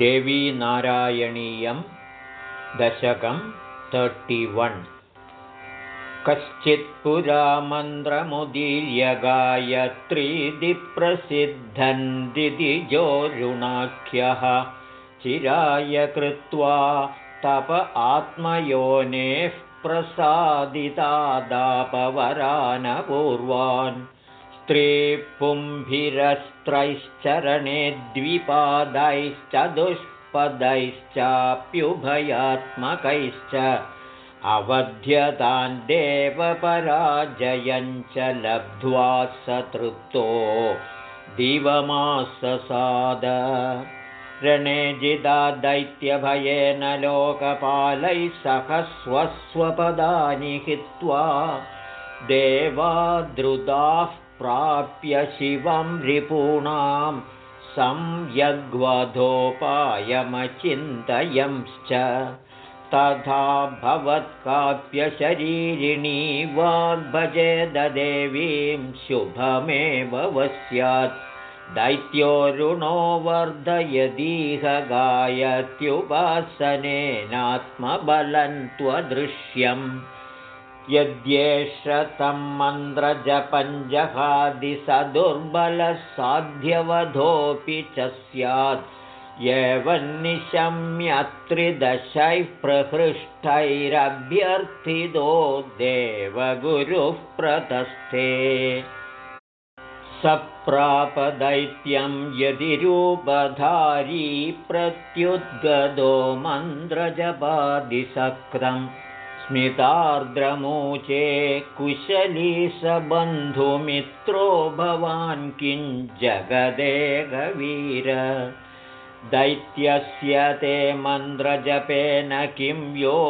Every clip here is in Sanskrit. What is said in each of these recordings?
देवीनारायणीयं दशकं तर्टिवन् कश्चित्पुरा मन्त्रमुदीर्य गायत्रीदिप्रसिद्धन् दिदिजोरुणाख्यः चिराय कृत्वा तप आत्मयोनेः प्रसादितादापवरानपूर्वान् स्त्रीपुम्भिरस्त्रैश्चरणे द्विपादैश्चतुष्पदैश्चाप्युभयात्मकैश्च अवध्यतान् देवपराजयञ्च लब्ध्वा स तृप्तो दिवमाससाद। रणे जिदा दैत्यभयेन लोकपालैः सह स्वस्वपदानि हित्वा देवाद्रुताः प्राप्य शिवं रिपूणां संयग्वधोपायमचिन्तयंश्च। तथा भवत्काप्यशरीरिणी वाग्भजेददेवीं शुभमेव वस्यात्। दैत्योरुणो वर्धयदीह गायत्युपासनेनात्मबलं त्वदृश्यम् यद्येष तं मन्द्रजपञ्जहादिसदुर्बलः साध्यवधोऽपि च स्यात्। एवन्निशम्यत्रिदशैः प्रहृष्टैरभ्यर्थितो देवगुरुः प्रतस्थे। सप्रापदैत्यं यदि रूपधारी प्रत्युद्गदो मन्द्रजपादिसक्रं स्मितार्द्रमूचे कुशली स बन्धुमित्रो भवान् किञ्जगदेगवीर दैत्यस्य ते मन्द्रजपेन किं यो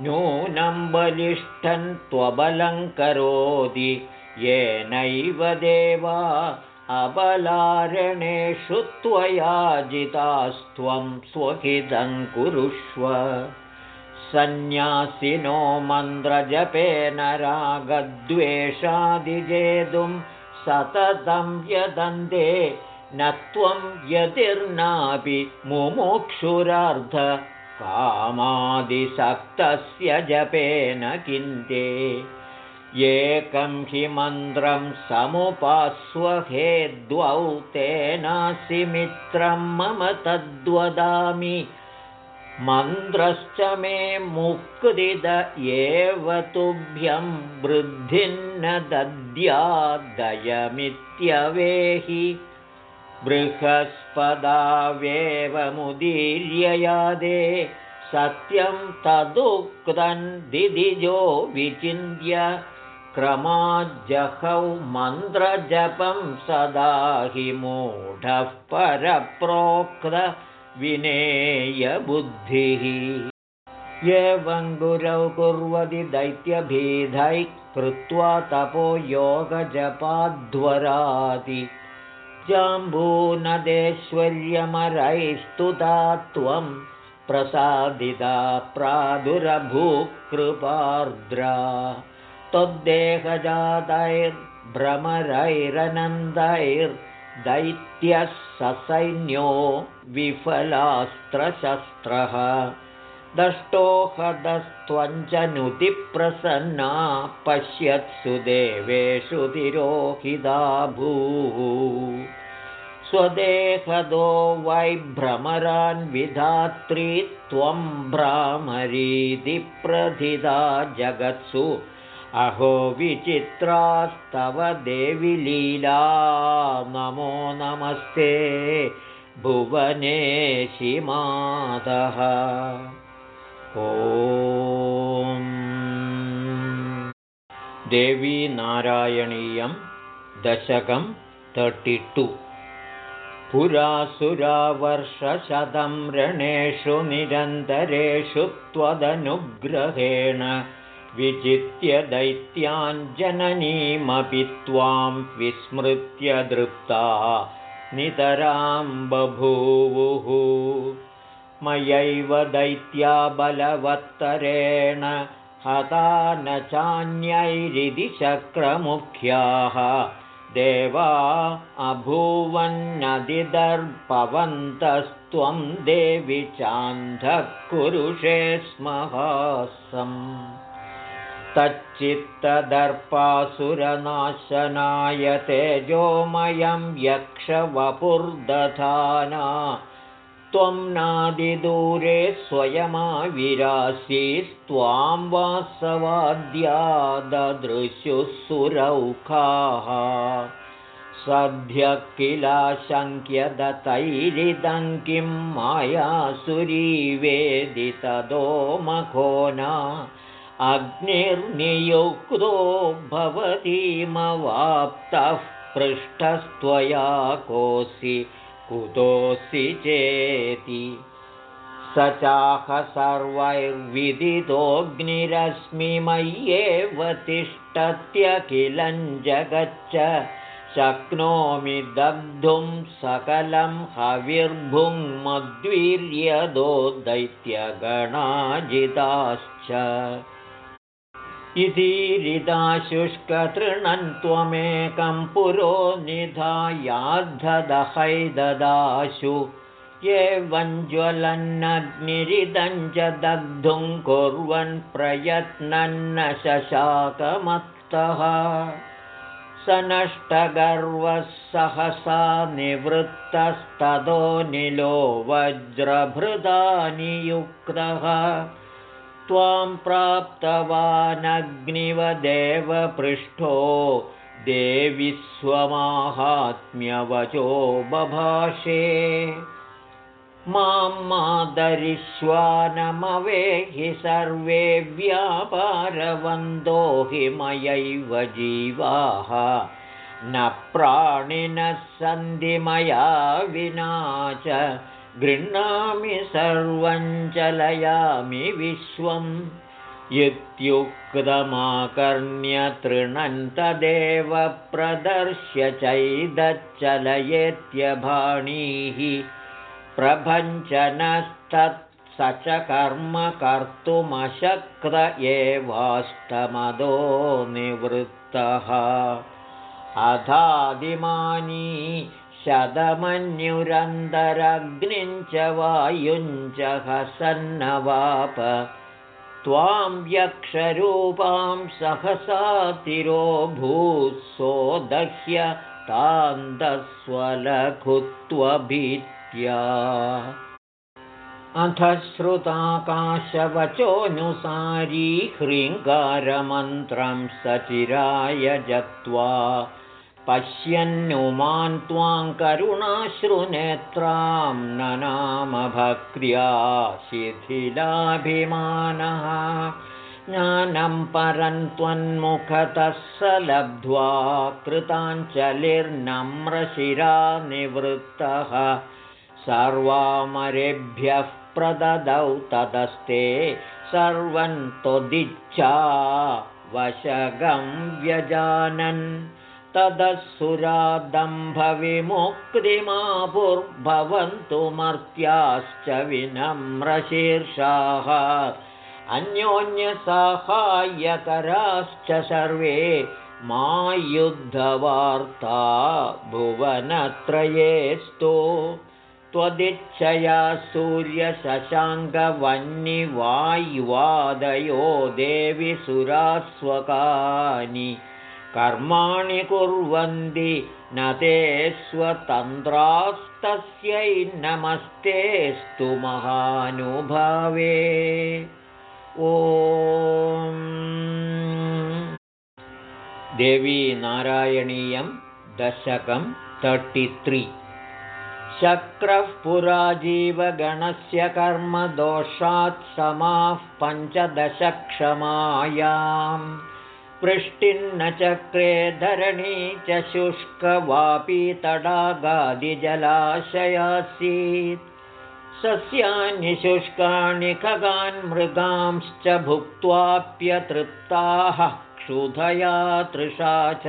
नूनं बलिष्ठं त्वबलं करोति। येनैव देवा अबलारणेषु त्वया जितास्त्वं स्वहितं कुरुष्व सन्न्यासिनो मन्द्रजपेन रागद्वेषादिजेतुं सततं यदन्ते न त्वं यतिर्नापि कामादिसक्तस्य जपेन किन्ते। एकं हि मन्त्रं समुपास्वहे द्वौ तेनासि मित्रं मम तद्वदामि मन्त्रश्च मे मुक्तिद एव तुभ्यं वृद्धिन्न दद्यादयमित्यवेहि। बृहस्पदावेवमुदीर्ययादे सत्यं तदुक्तं दिदिजो विचिन्त्य क्रमाज्जहौ मन्त्रजपं सदा हि मूढः परप्रोक्तविनेयबुद्धिः एवं गुरौ कुर्वति दैत्यभेदैः कृत्वा तपो योगजपाध्वरादि जाम्बूनदेश्वर्यमरैस्तुता त्वं प्रसादिता प्रादुरभूकृपार्द्रा। त्वद्देहजातैर्भ्रमरैरनन्दैर्दैत्यः ससैन्यो विफलास्त्रशस्त्रः। दष्टोहदस्त्वञ्च नुतिप्रसन्ना पश्यत्सु देवेषु तिरोहिता भूः। स्वदेहदो वैभ्रमरान् विधात्री त्वं भ्रामरीति प्रथिता जगत्सु। अहो विचित्रास्तव देवि लीला। नमो नमस्ते भुवनेशि मातः। देवी नारायणीयं दशकं तर्टिटु पुरासुरावर्षशतं रणेषु निरन्तरेषु त्वदनुग्रहेण विजित्य दैत्याञ्जननीमपि त्वां विस्मृत्य दृप्ता नितरां बभूवुः मयैव दैत्या बलवत्तरेण हता न चान्यैरिति शक्रमुख्याः देवा अभूवन्नदिदर्पवन्तस्त्वं देवि चान्धः कुरुषे स्महासम् तच्चित्तदर्पासुरनाशनाय तेजोमयं यक्षवपुर्दधाना। त्वं नादिदूरे स्वयमाविरासीस्त्वां वासवाद्याददृशुः सुरौखाः सद्य किलाशङ्क्यदतैरिदं किं मायासुरीवेदितदो मघोना अग्निर्नियुक्तो भवतीमवाप्तः पृष्ठस्त्वया कोऽसि कुतोऽसि चेति। स चाह सर्वैर्विदितोऽग्निरश्मिमय्येव तिष्ठत्यखिलं जगच्च शक्नोमि दग्धुं सकलं हविर्भुङ्मद्वीर्यदो दैत्यगणाजिताश्च शुष्कतृणं त्वमेकं पुरो निधायाद्धदहैददाशु एवं ज्वलन्नग्निरिदं च दग्धुं कुर्वन् प्रयत्नन्न शशाकमत्तः। स नष्टगर्वः सहसा निवृत्तस्ततो निलो वज्रभृदा नियुक्तः त्वां प्राप्तवानग्निवदेव पृष्ठो देवि स्वमाहात्म्यवचो बभाषे। मां मादरिष्वानमवेहि सर्वे व्यापारवन्दो हि मयैव जीवाः। न प्राणिनः सन्धिमया विना च गृह्णामि सर्वं चलयामि विश्वम् इत्युक्तमाकर्ण्य तृणन्तदेव प्रदर्श्य चैदच्चलयेत्यभाणीः। प्रभञ्चनस्तत्स च कर्म कर्तुमशक्त एवास्तमदो निवृत्तः। अधादिमानी शतमन्युरन्तरग्निञ्च वायुञ्च हसन्नवाप त्वां यक्षरूपां सहसातिरो भूत्सोदह्य तान्दस्वलघुत्वभीत्या। अथ श्रुताकाशवचोऽनुसारी ह्रीङ्गारमन्त्रं सचिराय जत्वा पश्यन्नुमान् त्वां करुणाश्रुनेत्रां न शिथिलाभिमानः ज्ञानं परं त्वन्मुखतः स लब्ध्वा कृताञ्चलिर्नम्रशिरा निवृत्तः। सर्वामरेभ्यः प्रददौ तदस्ते सर्वं त्वदिच्छा वशगं व्यजानन् तदसुरादम्भविमुक्तिमापुर्भवन्तु मर्त्याश्च विनम्रशीर्षाः अन्योन्यसाहाय्यकराश्च सर्वे मा युद्धवार्ता भुवनत्रयेस्तु। त्वदिच्छया सूर्यशशाङ्गवह्निवायुवादयो देवि सुरास्वकानि कर्माणि कुर्वन्ति न ते स्वतन्त्रास्तस्यै नमस्तेस्तु महानुभावे। ओ देवी नारायणीयं दशकं तर्टित्रि। शक्रः पुराजीवगणस्य कर्मदोषात् समाः पञ्चदशक्षमायाम् वृष्टिन्न चक्रे धरणी च शुष्कवापी तडागादिजलाशयासीत् सस्यानि शुष्कानि खगान् मृगांश्च भुक्त्वाप्यतृप्ताः क्षुधया तृषा च।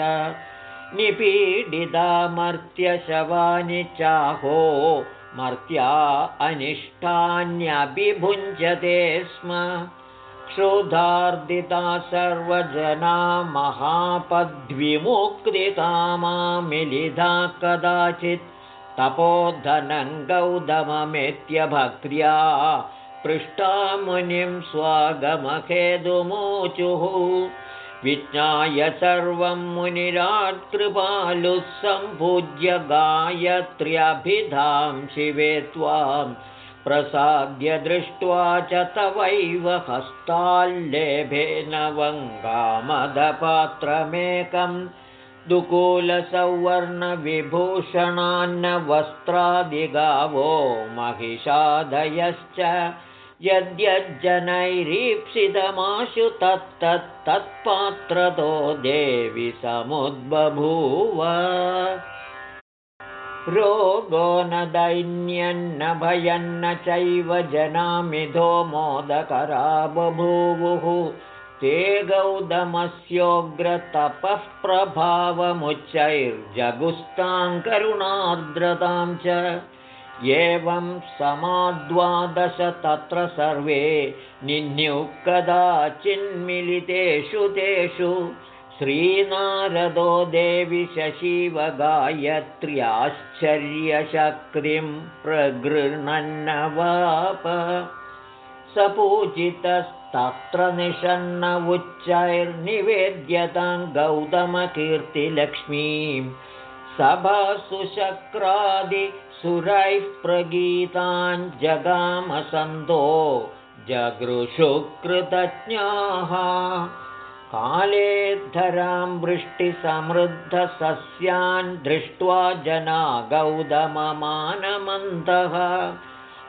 निपीडिता मर्त्यशवानि चाहो मर्त्या अनिष्टान्यभिभुञ्जते स्म क्षुधार्दिता सर्वजना महापद्विमुक्तिकामा मिलिधा कदाचित् तपोधनं गौतममेत्यभक्र्या पृष्टा मुनिं स्वागमखेदुमोचुः विज्ञाय सर्वं मुनिरात्कृपालुः सम्पूज्य गायत्र्यभिधां शिवे त्वां प्रसाद्य दृष्ट्वा च तवैव हस्ताल्लेभेन वङ्गामदपात्रमेकं दुकूलसौवर्णविभूषणान्न वस्त्रादिगावो महिषादयश्च यद्यज्जनैरीप्सितमाशु तत्तत्तत्पात्रतो देवि समुद्बभूव रोगो न दैन्यन्न भयन्न चैव जनामिधो मोदकरा बभूवुः ते गौतमस्योग्रतपः प्रभावमुच्चैर्जगुस्तां करुणार्द्रतां च। एवं समाद्वादश तत्र सर्वे निन्युः तेषु श्रीनारदो देवि शशिवगायत्र्याश्चर्यशक्तिं प्रगृह्णन्नवाप। स पूजितस्तत्र निषन्न उच्चैर्निवेद्यतां गौतमकीर्तिलक्ष्मीं। सभासुशक्रादि सुरैः प्रगीतान् जगामसन्तो जगृषुकृतज्ञाः कालेद्धरां वृष्टिसमृद्धसस्यान् दृष्ट्वा जना गौतममानमन्तः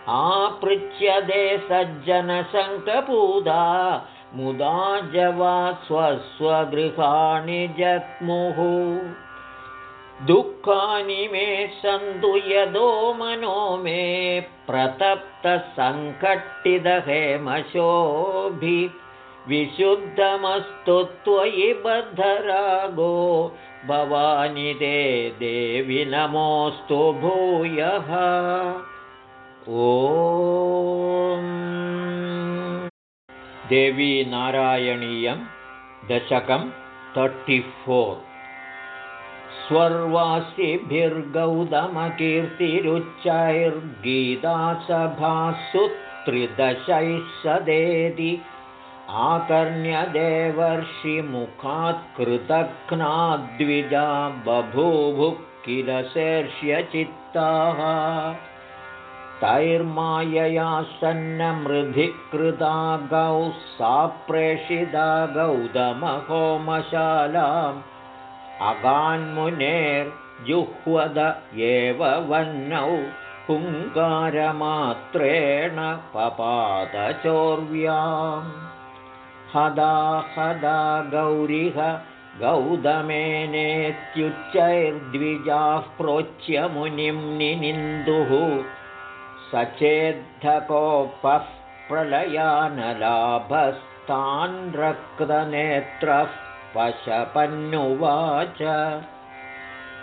आपृच्छ्यदे सज्जनशङ्कपूदा मुदा जवा स्वस्वगृहाणि जग्मुः। दुःखानि मे सन्तु यदो मनो मे प्रतप्तसङ्कट्टिदहेमशोभि विशुद्धमस्तु त्वयि बद्धरागो। भवानि ते देवि नमोऽस्तु भूयः। ओ देवी नारायणीयं दशकं तर्टिफोर् स्वर्वासिभिर्गौतमकीर्तिरुच्चैर्गीतासभासु त्रिदशैः सदेति आकर्ण्यदेवर्षिमुखात् कृतघ्नाद्विजा बभूभुः किल शीर्ष्यचित्ताः तैर्मायया सन्नमृधिकृता गौ सा प्रेषिता गौतमहोमशालाम्। अगान्मुनेर्जुह्वद एव वह्नौ हुङ्कारमात्रेण पपादचोर्व्याम् हदा हदा गौरिह गौतमेनेत्युच्चैर्द्विजाः प्रोच्य मुनिं निनिन्दुः। सचेद्धकोपः प्रलयानलाभस्तान् रक्तनेत्रः पशपन्नुवाच।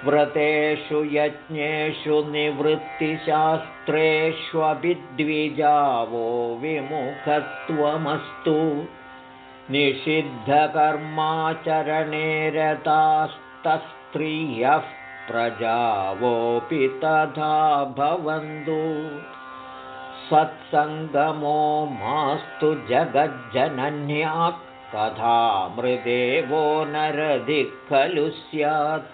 व्रतेषु यज्ञेषु निवृत्तिशास्त्रेष्वभिद्विजावो विमुखत्वमस्तु निषिद्धकर्माचरणे रतास्तस्त्रियः प्रजावोऽपि तथा भवन्तु। सत्सङ्गमो मास्तु जगज्जनन्याक् कथामृदेवो नरधिः खलु स्यात्।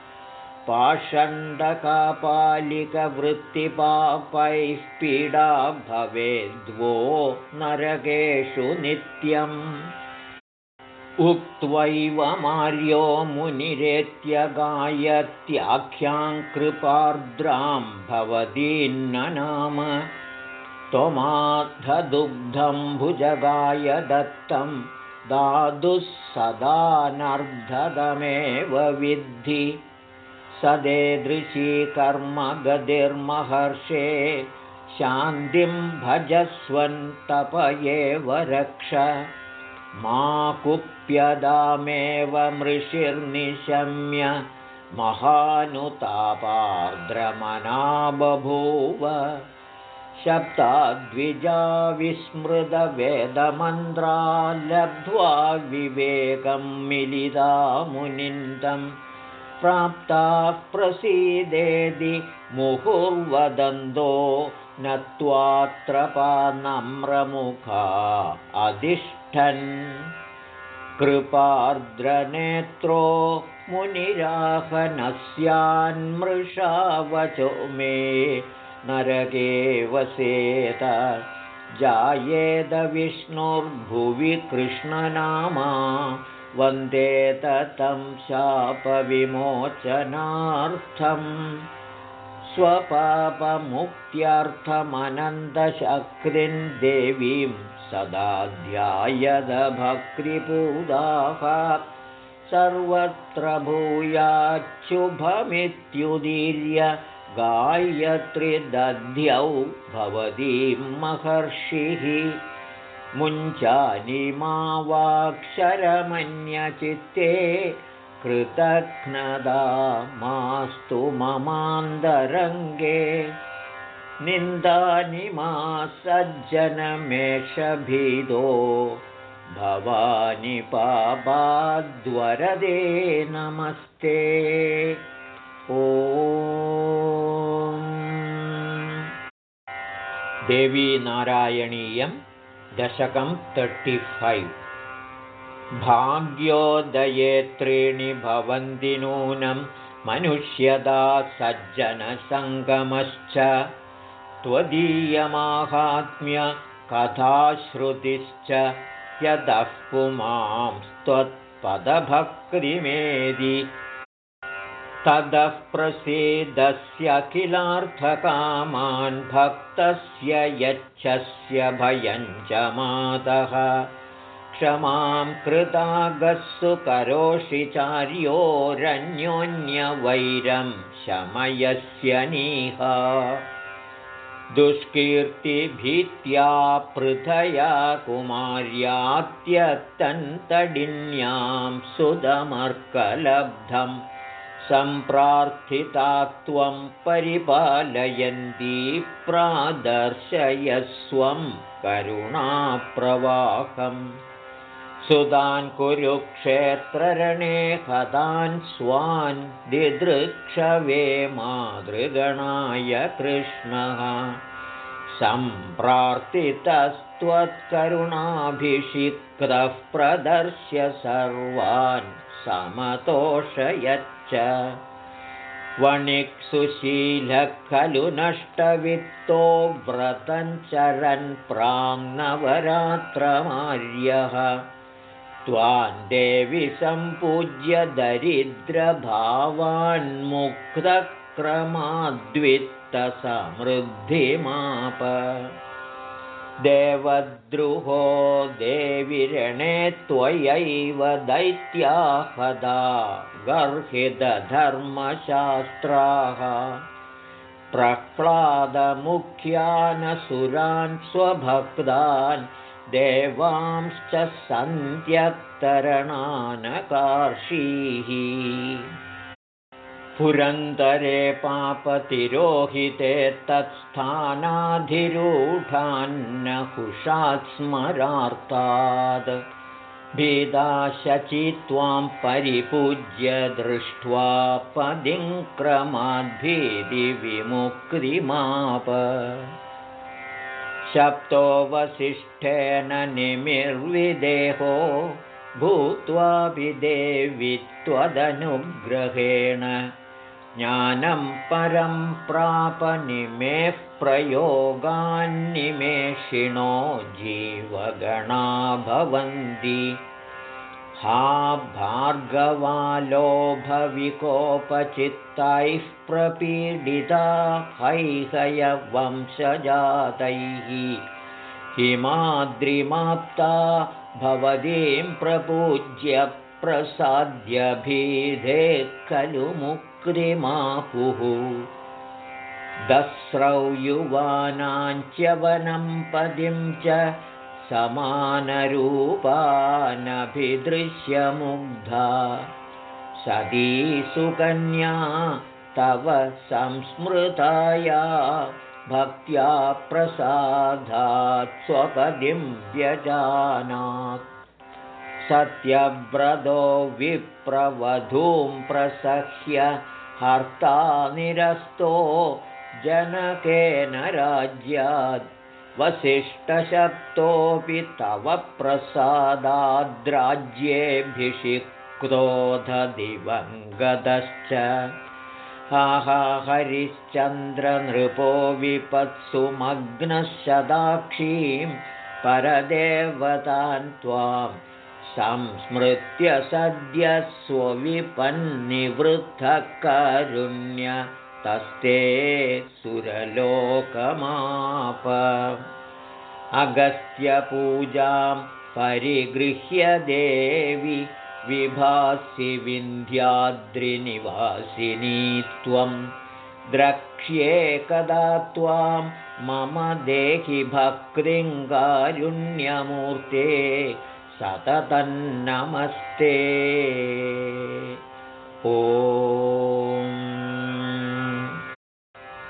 पाषण्डकापालिकवृत्तिपापैः पीडा भवेद्वो नरकेषु नित्यम् उक्त्वैव मार्यो मुनिरेत्यगायत्याख्यां कृपार्द्रां भवतीन्न नाम त्वमाद्धदुग्धं भुजगाय दत्तं दादुः सदानर्धदमेव विद्धि। सदेदृशी कर्मगतिर्महर्षे शान्तिं भजस्वन्तप एव रक्ष। मा कुप्यदामेव मृषिर्निशम्य महानुतापार्द्रमना बभूव शब्दाद्विजा विस्मृतवेदमन्त्रा लब्ध्वा विवेकं मिलिता मुनिन्दं। प्राप्ताः प्रसीदेदि मुहुर्वदन्तो नत्वात्रपानम्रमुखा अधिष्ठन् कृपार्द्रनेत्रो मुनिराहनस्यान्मृषावचो मे नरके वसेत जायेदविष्णुर्भुवि कृष्णनामा वन्देत तं शापविमोचनार्थम्। स्वपापमुक्त्यर्थमनन्दशक्तिं देवीं सदा ध्यायदभक्तिपूदाः सर्वत्र भूयाच्छुभमित्युदीर्य गायत्रिदध्यौ भवतीं महर्षिः। वाक्षरमन्यचित्ते कृतघ्नदा मास्तु ममान्दरङ्गे निन्दानि मा सज्जनमेषभीदो भवानि पापाद्वरदे नमस्ते। ओ देवीनारायणीयं दशकं तर्टिफैव् भाग्योदये त्रीणि भवन्ति नूनं मनुष्यदा सज्जनसङ्गमश्च त्वदीयमाहात्म्यकथाश्रुतिश्च यतः पुमांस्त्वत्पदभक्तिमेदि। ततः प्रसीदस्यखिलार्थकामान् भक्तस्य यच्छस्य भयं च मातः। क्षमां कृतागस्सु करोषि चार्योरन्योन्यवैरं शमयस्य निहा दुष्कीर्तिभीत्या पृथया कुमार्यात्यत्तन्तडिन्यां सुदमर्कलब्धम् सम्प्रार्थिता त्वं परिपालयन्ती प्रादर्शयस्वं करुणाप्रवाहम् सुदान् कुरुक्षेत्ररणे हतान् स्वान् दिदृक्षवे मातृगणाय कृष्णः। सम्प्रार्थितस्त्वत्करुणाभिषिक्तः प्रदर्श्य सर्वान् समतोषयत् वणिक्सुशीलः खलु नष्टवित्तो व्रतञ्चरन् प्राङ्नवरात्रमार्यः त्वां देवि सम्पूज्य दरिद्रभावान्मुक्तक्रमाद्वित्तसमृद्धिमाप देवद्रुहो देविरणे त्वयैव दैत्याहदा गर्हितधर्मशास्त्राः। प्रह्लादमुख्यानसुरान् स्वभक्तान् देवांश्च सन्त्यक्तरणानकार्षीः पुरन्दरे पापतिरोहिते तत्स्थानाधिरूढान्नहुषात् स्मरार्तात् भेदाशचि त्वां परिपूज्य दृष्ट्वा पदिङ्क्रमाद्भेदिविमुक्तिमाप सप्तोऽवसिष्ठेन निमिर्विदेहो भूत्वापि देवि त्वदनुग्रहेण। ज्ञानं परं प्रापनिमेः प्रयोगान्निमेषिणो जीवगणा भवन्ति हा भार्गवालोभविकोपचित्तैः प्रपीडिता हैहयवंशजातैः हिमाद्रिमाप्ता भवतीं प्रपूज्य प्रसाद्यभीधे खलु मुक्तिमापुः दस्रौ युवानाञ्च्यवनं पदिं च समानरूपानभिदृश्यमुग्धा। सदी सुकन्या तव संस्मृताया भक्त्या प्रसादात् स्वपदिं व्यजानात्। सत्यव्रतो विप्रवधूं प्रसह्य हर्ता निरस्तो जनकेन राज्यात् वसिष्ठशब्दोऽपि तव प्रसादाद्राज्येऽभिषिक्तोऽधदिवङ्गतश्च हा हरिश्चन्द्रनृपो विपत्सु मग्नशदाक्षीं परदेवतान् त्वां संस्मृत्य सद्य तस्ते सुरलोकमाप। अगस्त्यपूजां परिगृह्य देवि विभासि विन्ध्याद्रिनिवासिनी त्वं। द्रक्ष्ये कदा त्वां मम देहि भक्तिङ्गारुण्यमूर्ते सततन्नमस्ते। ओ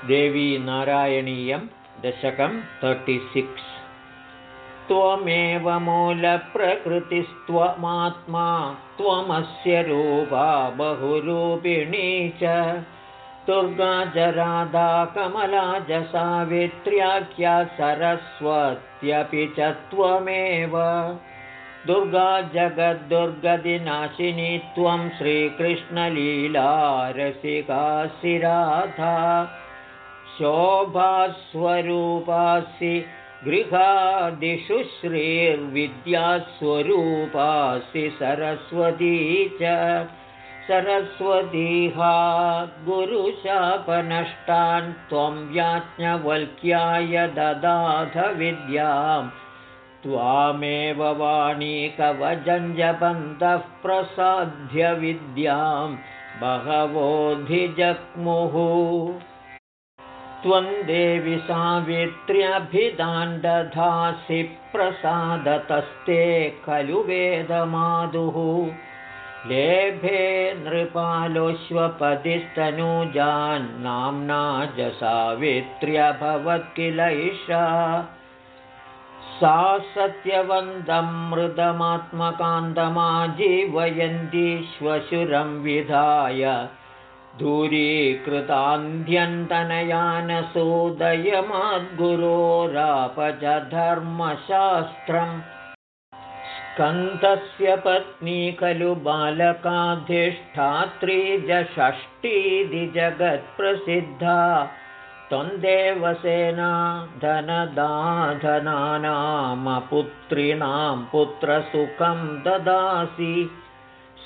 देवी नारायणीयं दशकं तर्टिसिक्स् त्वमेव मूलप्रकृतिस्त्वमात्मा त्वमस्य रूपा बहुरूपिणी च। दुर्गा जराधा कमला च सावित्र्याख्या सरस्वत्यपि च त्वमेव। दुर्गा जगद्दुर्गदिनाशिनी त्वं श्रीकृष्णलीलारसिकाशिराधा शोभास्वरूपासि गृहादिषु श्रीर्विद्यास्वरूपासि सरस्वती च। सरस्वतीहा गुरुशापनष्टान् त्वं याज्ञवल्क्याय ददाध विद्यां। त्वामेव वाणी कवजञ्जपन्तः प्रसाद्य विद्यां। बहवोऽधिजग्मुः त्वं देवि सावित्र्यभिदाण्डधासि प्रसादतस्ते खलु वेदमादुः। लेभे नृपालोश्वपतिस्तनूजान्नाम्ना च सावित्र्यभवत् किल इषा सा सत्यवन्तं मृदमात्मकान्तमाजीवयन्तीश्वशुरं विधाय दूरीकृतान्ध्यन्तनयानसोदयमाद्गुरोरापच धर्मशास्त्रम् स्कन्धस्य पत्नी खलु बालकाधिष्ठात्री जगत्प्रसिद्धा त्वं देवसेना धनदाधनानामपुत्रीणां पुत्रसुखं ददासि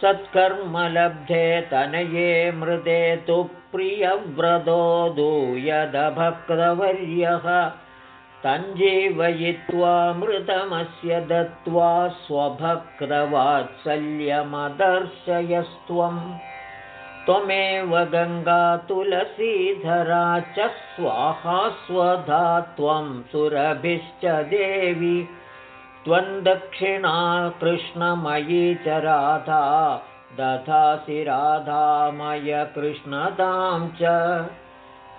सत्कर्मलब्धे तनये मृदे तु प्रियव्रतो दूयदभक्तवर्यः। तञ्जीवयित्वा मृतमस्य दत्त्वा स्वभक्तवात्सल्यमदर्शयस्त्वम् त्वमेव गङ्गा तुलसीधरा च स्वाहा स्वधा त्वं सुरभिश्च देवि त्वं दक्षिणा कृष्णमयी च राधा दधासि राधामय कृष्णतां च।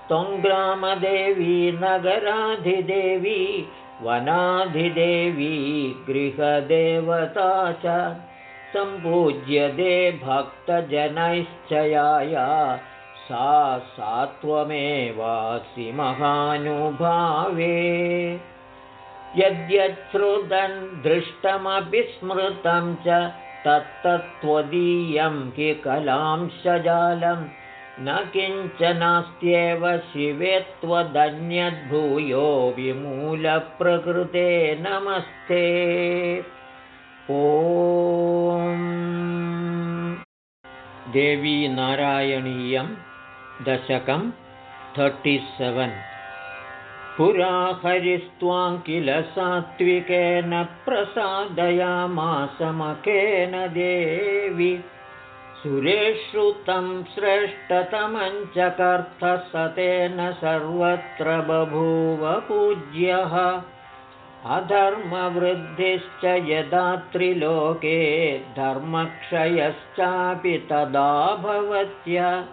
त्वं ग्रामदेवी नगराधिदेवी वनाधिदेवी गृहदेवता च। सम्पूज्यते भक्तजनैश्चयाया सा सा त्वमेवासि महानुभावे यद्यच्छ्रुतं दृष्टमभिस्मृतं च तत्तत्त्वदीयं हि कलांशजालं न किञ्चनास्त्येव शिवे त्वदन्यद्भूयो विमूलप्रकृते नमस्ते। ॐ। देवी नारायणीयं दशकं सेवेन् पुरा हरिस्त्वां किल सात्विकेन प्रसादयामासमकेन देवि। सुरेश्रुतं श्रेष्ठतमञ्चकर्थसतेन सर्वत्र बभूव पूज्यः। अधर्मवृद्धिश्च यदा त्रिलोके धर्मक्षयश्चापि तदा भवत्य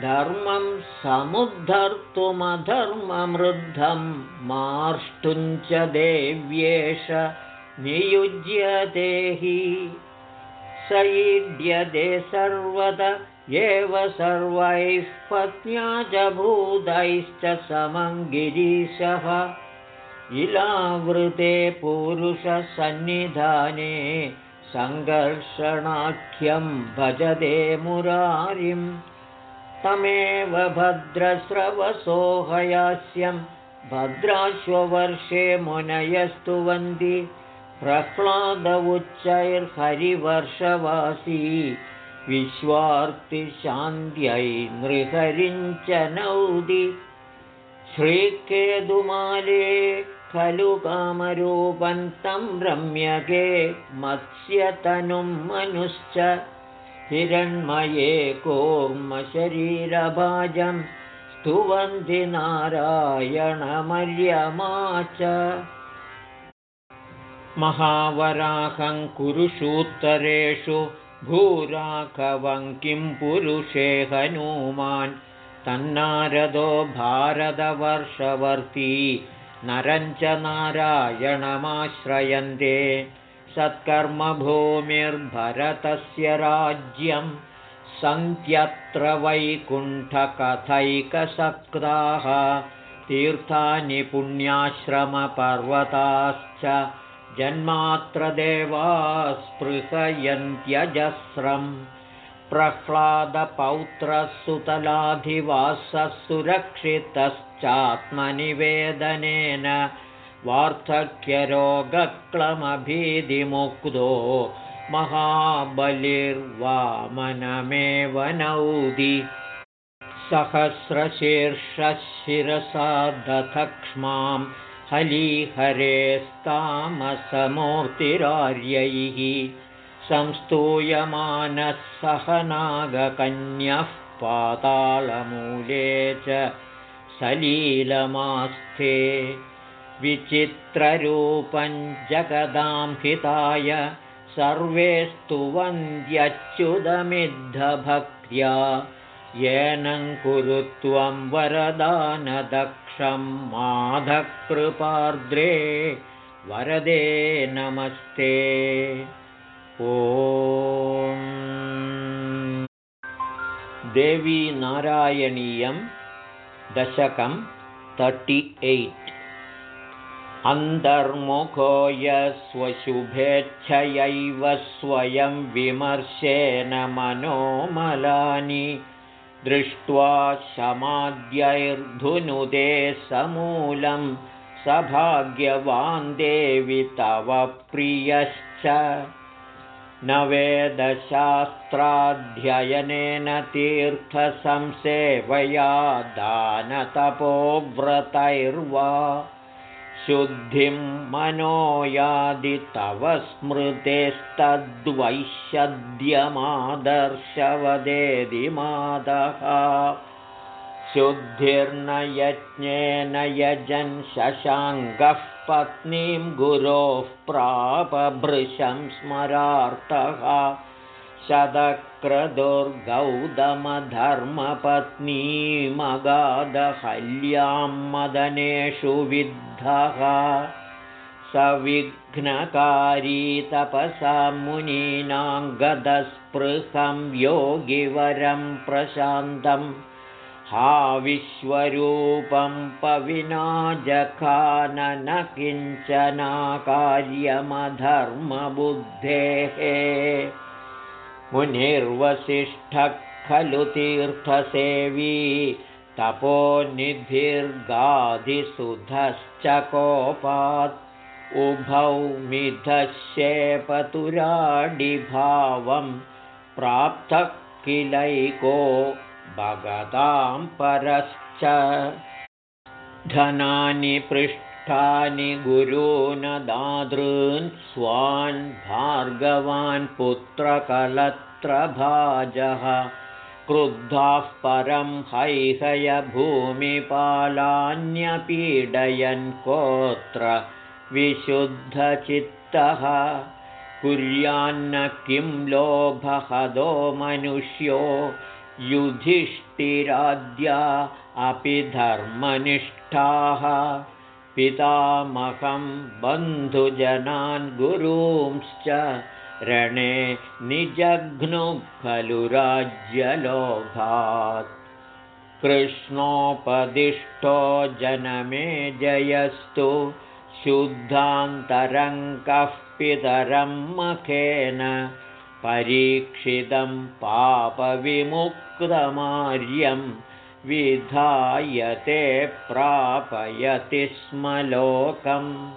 धर्मं समुद्धर्तुमधर्ममृद्धं मार्ष्टुञ्च देव्येष नियुज्यते हि। स ईड्यते सर्वत एव सर्वैः पत्न्या च भूतैश्च समं गिरीशः। इलावृते पुरुषसन्निधाने सङ्घर्षणाख्यं भजते मुरारिं तमेव भद्रस्रवसोहयास्यं भद्राश्ववर्षे मुनयस्तुवन्ति प्रह्लाद उच्चैर्हरिवर्षवासी विश्वार्तिशान्त्यै नृहरिञ्च नौदि श्रीकेतुमाले खलु कामरूपन्तं रम्यके मत्स्यतनुं मनुश्च हिरण्मये कूर्मशरीरभाजं स्तुवन्ति नारायणमर्यमा च महावराहं कुरुषूत्तरेषु भूराघवं किं पुरुषे हनूमान् तन्नारदो भारतवर्षवर्ती नरञ्च नारायणमाश्रयन्ते सत्कर्मभूमिर्भरतस्य राज्यं सन्त्यत्र वैकुण्ठकथैकसक्ताः तीर्थानि पुण्याश्रमपर्वताश्च जन्मात्र देवा स्पृहयन्त्यजस्रम् प्रह्लादपौत्रसुतलाधिवासः सुरक्षितश्चात्मनिवेदनेन वार्धक्यरोगक्लमभीतिमुक्तो महाबलिर्वामनमेव नौदि सहस्रशीर्षशिरसा दधक्ष्मां हलीहरेस्तामसमूर्तिरार्यैः। संस्तूयमानः सहनागकन्यः पातालमूले च सलीलमास्थे विचित्ररूपं जगदां हिताय सर्वे स्तुवन्द्यच्युतमिद्धभक्त्या येन कुरु त्वं वरदानदक्षं माधकृपार्द्रे। वरदे नमस्ते। देवी नारायणीयं दशकं तर्टि एय्ट् अन्तर्मुखो यस्वशुभेच्छयैव स्वयं विमर्शेन मनोमलानि दृष्ट्वा शमाद्यैर्धुनुदे समूलं देवि तव प्रियश्च। न वेदशास्त्राध्ययनेन तीर्थसंसेवया दानतपोव्रतैर्वा शुद्धिं मनो यादि तव स्मृतेस्तद्वैषद्यमादर्शवदेदिमादः शुद्धिर्न यज्ञेन यजन् शशाङ्गः पत्नीं गुरोः प्रापभृशं स्मरार्थः शतक्रदुर्गौतमधर्मपत्नीमगादहल्यां मदनेषु विद्धः। सविघ्नकारी तपसा मुनीनां गदस्पृहं योगिवरं प्रशान्तम् हा विश्वरूपं पविना जखानन किञ्चनाकार्यमधर्मबुद्धेः मुनिर्वसिष्ठः खलु तीर्थसेवी तपोनिधिर्गाधिसुधश्च कोपात् उभौ मिधश्येपतुराडिभावं प्राप्तः किलैको भगतां परश्च धनानि पृष्ठानि गुरून् दादॄन् स्वान् भार्गवान् पुत्रकलत्रभाजः क्रुद्धाः परं हैहयभूमिपालान्यपीडयन् कोत्र विशुद्धचित्तः? कुर्यान्न किं लोभहदो मनुष्यो? युधिष्ठिराद्या अपि धर्मनिष्ठाः पितामहं बन्धुजनान् गुरूंश्च रणे निजघ्नु खलु राज्यलोभात् कृष्णोपदिष्टो जनमे जयस्तु शुद्धान्तरङ्कः पितरं मखेन परीक्षितं पापविमुक्तमार्यं विधायते प्रापयति स्म लोकम्।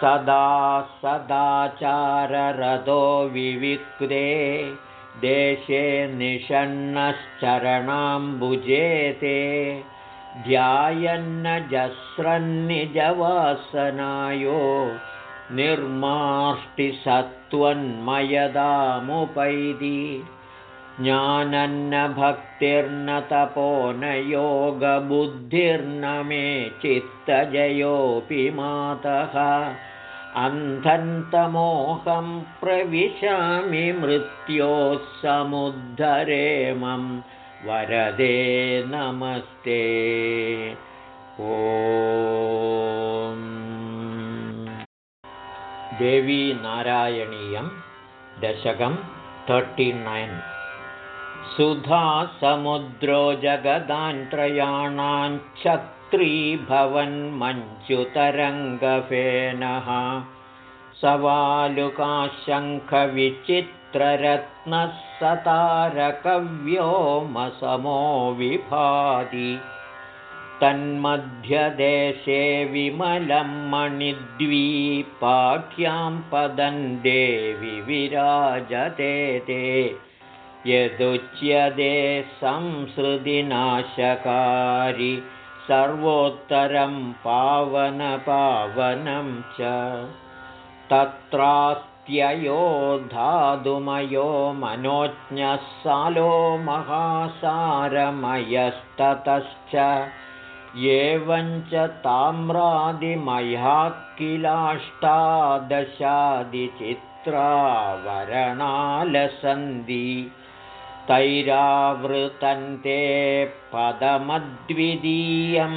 सदा सदाचाररतो विविक्ते देशे निषण्णश्चरणाम्बुजे ते ध्यायन्न जस्रन्निजवासनायो निर्माष्टिसत्त्वन्मयदामुपैति ज्ञानन्न भक्तिर्न तपो न योगबुद्धिर्न मे चित्तजयोऽपि मातः। अन्धन्तमोहं प्रविशामि मृत्योः समुद्धरेमं वरदे नमस्ते। ओ देवीनारायणीयं दशकं सुधा समुद्रो सवालुकाशङ्खविचित्ररत्नः सतारकव्योमसमो विभाति। तन्मध्यदेशे विमलं मणिद्वीपाख्यां पदं देवि विराजते ते यदुच्यते संसृतिनाशकारि सर्वोत्तरं पावनपावनं च। तत्रास्त्ययो धातुमयो मनोज्ञः सालो महासारमयस्ततश्च। एवञ्च ताम्रादिमया किलाष्टादशादिचित्रावरणालसन्धि तैरावृतन्ते पदमद्वितीयं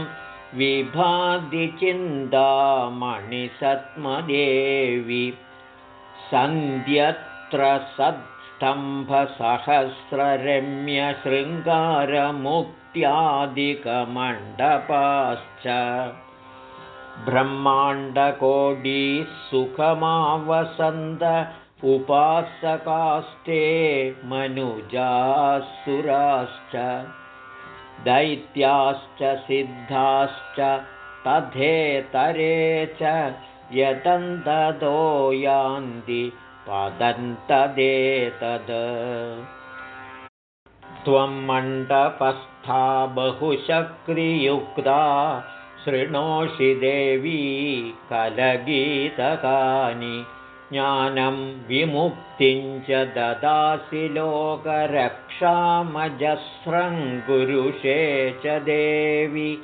विभादिचिन्तामणिसत्मदेवि सन्ध्यत्र सत्स्तम्भसहस्ररम्यशृङ्गारमुक् इत्यादिकमण्डपाश्च ब्रह्माण्डकोटिः सुखमावसन्त उपासकास्ते मनुजासुराश्च दैत्याश्च सिद्धाश्च तथेतरे च यतन्ततो यान्ति पदन्तदेतद्। त्वं मण्डपस्था बहुशक्तियुक्ता शृणोषि देवी कलगीतकानि ज्ञानं विमुक्तिं च ददासि लोकरक्षामजस्रं गुरुषे च देवि।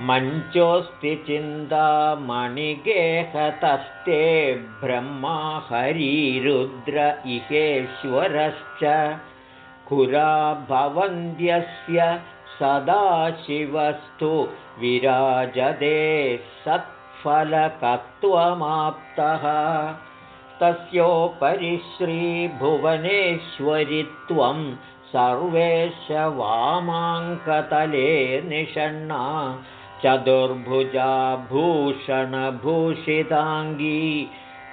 मञ्चोऽस्ति चिन्तामणिगेहतस्ते ब्रह्मा हरिरुद्र इहेश्वरश्च। खुरा भवन्त्यस्य सदाशिवस्तु विराजते सत्फलकत्वमाप्तः तस्योपरि श्रीभुवनेश्वरि त्वं सर्वेश वामाङ्कतले निषण्णा चतुर्भुजा भूषणभूषिताङ्गी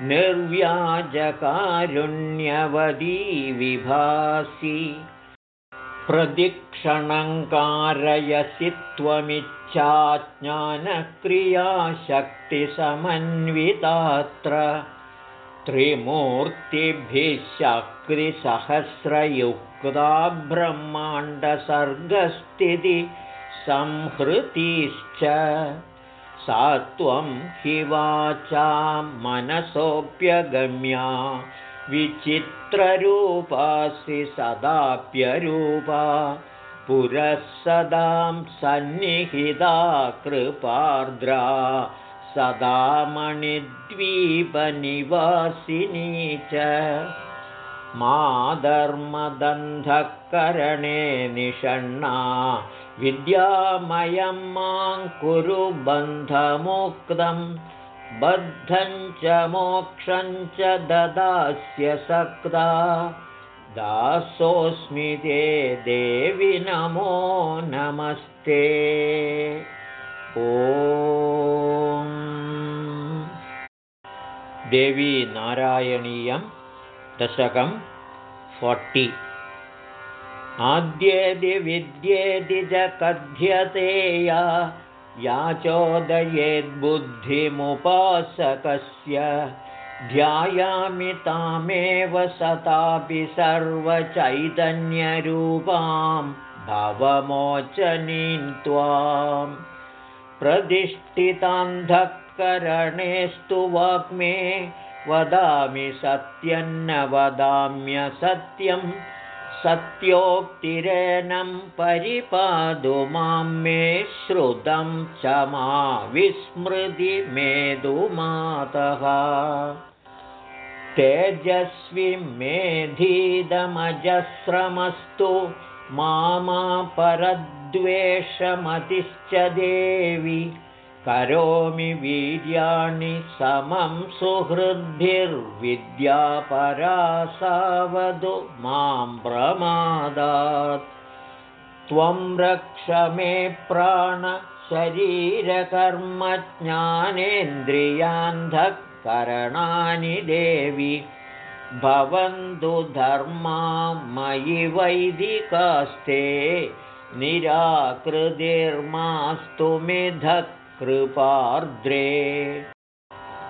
निर्व्याजकारुण्यवदी विभासि। प्रदिक्षणङ्कारयसि त्वमिच्छाज्ञानक्रियाशक्तिसमन्वितात्र त्रिमूर्तिभिः शक्तिसहस्रयुक्ता ब्रह्माण्डसर्गस्थितिसंहृतिश्च सा त्वं हि वाचां मनसोऽप्यगम्या विचित्ररूपासि सदाप्यरूपा पुरः सदां सन्निहिता कृपार्द्रा सदा मणिद्वीपनिवासिनी च। माधर्मदन्धकरणे निषण्णा। विद्यामयं मां कुरु बन्धमुक्तं। बद्धं च मोक्षं च ददास्य सक्ता। दासोऽस्मि ते देवि नमो नमस्ते। ओ देवी नारायणीयं दशकं फोर्टि। आद्येदि विद्येदि च कथ्यते या याचोदयेद्बुद्धिमुपासकस्य ध्यायामि तामेव सतापि सर्वचैतन्यरूपां भवमोचनीं त्वां प्रतिष्ठितान्धःकरणेस्तु वाग्मे वदामि सत्यन्न वदाम्यसत्यं सत्योक्तिरेनं परिपादु मां मे श्रुतं च मा विस्मृति मेदुमातः तेजस्वि मेधीदमजस्रमस्तु मामा परद्वेषमतिश्च देवि करोमि वीर्याणि समं सुहृद्भिर्विद्यापरासावधु मां प्रमादात्। त्वं रक्ष मे प्राणशरीरकर्मज्ञानेन्द्रियान्धःकरणानि देवि। भवन्तु धर्मा मयि वैदिकास्ते निराकृतिर्मास्तु मिधक् कृपार्द्रे।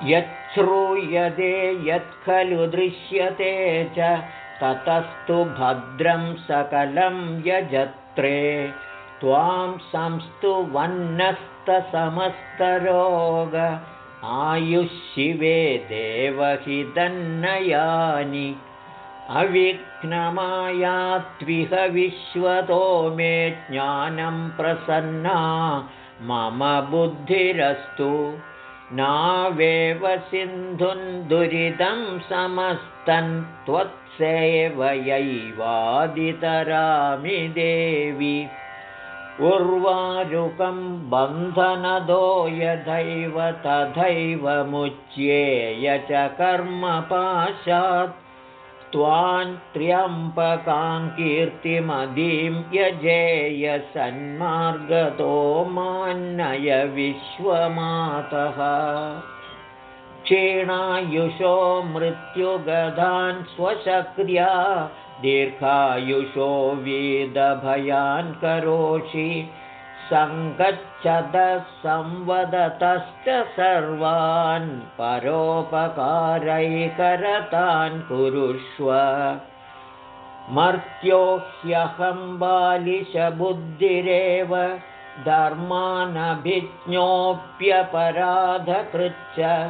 यच्छ्रूयते यत् खलु दृश्यते च ततस्तु भद्रं सकलं यजत्रे। त्वां संस्तु वन्नस्तसमस्तरोग आयुःशिवे देवहितन्नयानि। अविघ्नमायात्विह विश्वतो मे ज्ञानं प्रसन्ना मम बुद्धिरस्तु। नावेव सिन्धुन्दुरितं समस्तन् त्वत्सेवयैवादितरामि देवि। उर्वारुकं बन्धनदो यथैव तथैव मुच्येय च कर्मपाशात् त्वान्त्र्यम्पकां कीर्तिमदीं यजेय सन्मार्गतो मान्नय विश्वमातः। क्षीणायुषो मृत्युगधान् स्वशक्र्या दीर्घायुषो वेदभयान् करोषि सङ्गच्छतः संवदतश्च सर्वान् परोपकारैकरतान् कुरुष्व। मर्त्यो ह्यहं बालिशबुद्धिरेव धर्मानभिज्ञोऽप्यपराधकृच्च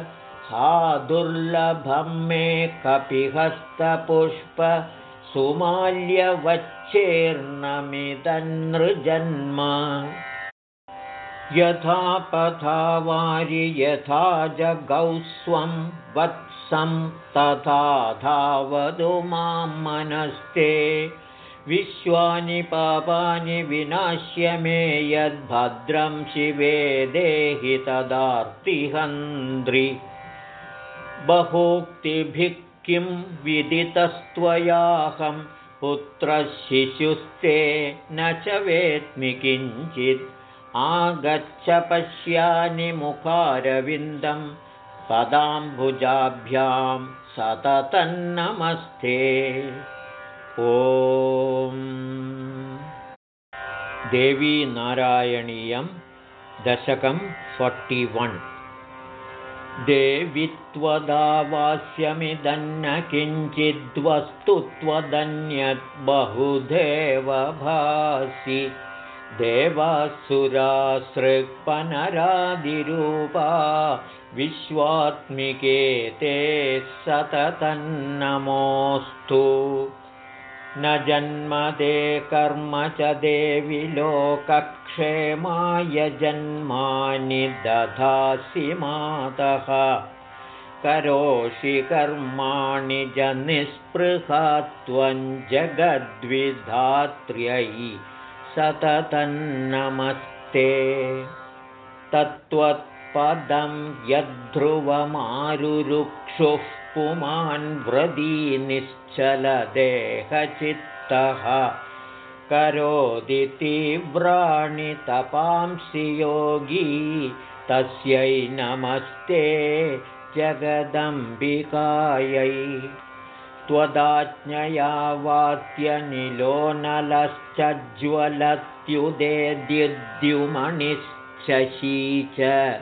हा दुर्लभं मे कपिहस्तपुष्प। सुमाल्यवच्छेर्णमितन्नृजन्म यथा पथा वारि यथा जगौ स्वं वत्सं तथा धावतु मां मनस्ते। विश्वानि पापानि विनाश्य मे यद्भद्रं शिवे देहि तदार्तिहन्त्रि। बहोक्तिभिः किं विदितस्त्वयाहं पुत्रशिशुस्ते न च वेत्मि किञ्चित् आगच्छ पश्यानि मुखारविन्दं पदाम्बुजाभ्यां सततन्नमस्ते। ॐ। देवीनारायणीयं दशकं फोर्टि वन्। देवि त्वदावास्यमिदन्न किञ्चिद्वस्तु त्वदन्यद्बहुदेव भासि देवासुरासृक्पनरादिरूपा विश्वात्मिके ते सततन्नमोऽस्तु। न जन्मदे कर्म च देवि लोकक्षेमाय जन्मानि दधासि मातः। करोषि कर्माणि जनिःस्पृहा त्वं जगद्विधात्र्यै सततन्नमस्ते। तत्त्वत्पदं यद्ध्रुवमारुरुक्षुः पुमान् व्रदीनिश्चलदेहचित्तः करोति तीव्राणि तपांसि योगी तस्यै नमस्ते जगदम्बिकायै त्वदाज्ञया वात्यनिलो नलश्चज्ज्वलत्युदेद्युद्युमणिश्चशी च।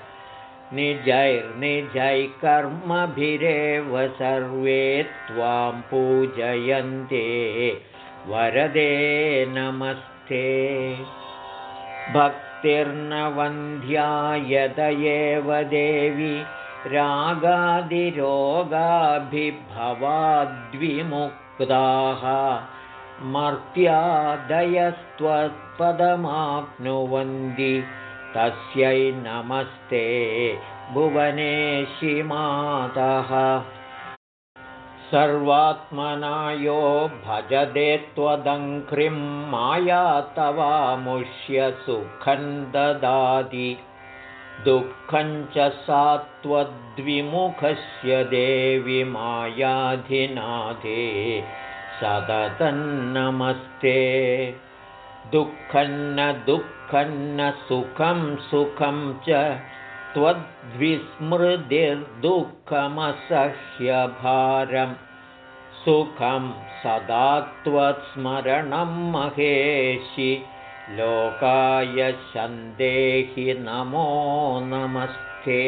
निजैर्निजैकर्मभिरेव सर्वे त्वां पूजयन्ते। वरदे नमस्ते। भक्तिर्नवन्ध्यायत एव देवि रागादिरोगाभिभवाद्विमुक्ताः। मर्त्यादयस्त्वत्पदमाप्नुवन्ति। तस्यै नमस्ते भुवनेशि मातः। सर्वात्मना यो भजते तवामुष्य सुखं ददाति दुःखं च सा त्वद्विमुखस्य देवि मायाधिनाथे सततन्नमस्ते। दुःखन्न दुःखन्न सुखं सुखं च त्वद्विस्मृतिर्दुःखमसह्यभारं। सुखं सदा त्वत्स्मरणं महेशि लोकाय सन्देहि नमो नमस्ते।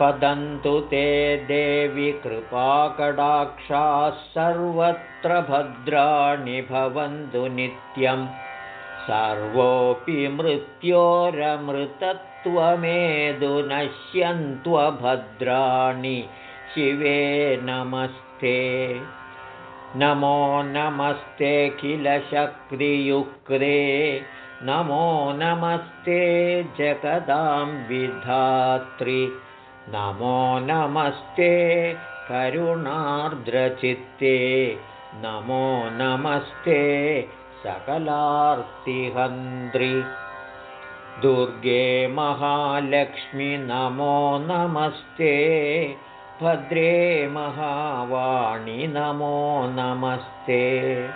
पदन्तु ते देवि कृपाकडाक्षाः सर्वत्र भद्राणि भवन्तु नित्यम्। सर्वोऽपि मृत्योरमृतत्वमेदु नश्यन्त्वभद्राणि शिवे नमस्ते नमो नमस्ते किल शक्तियुक्ते नमो नमस्ते जगदां विधात्रि नमो नमस्ते करुणार्द्रचित्ते नमो नमस्ते सकलार्तिहन्त्रि। दुर्गे महालक्ष्मि नमो नमस्ते भद्रे महावाणि नमो नमस्ते।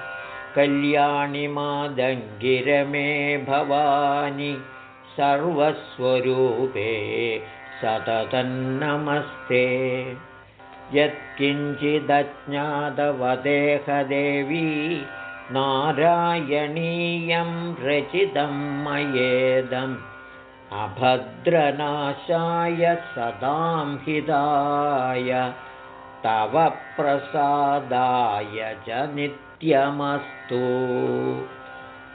कल्याणि मादङ्गिरमे भवानि सर्वस्वरूपे सततन्नमस्ते। यत्किञ्चिदज्ञातवदेहदेवी नारायणीयं रचितं मयेदम् अभद्रनाशाय सदां हिताय तव प्रसादाय च नित्यमस्तु।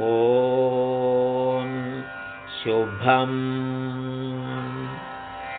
ॐ शुभम्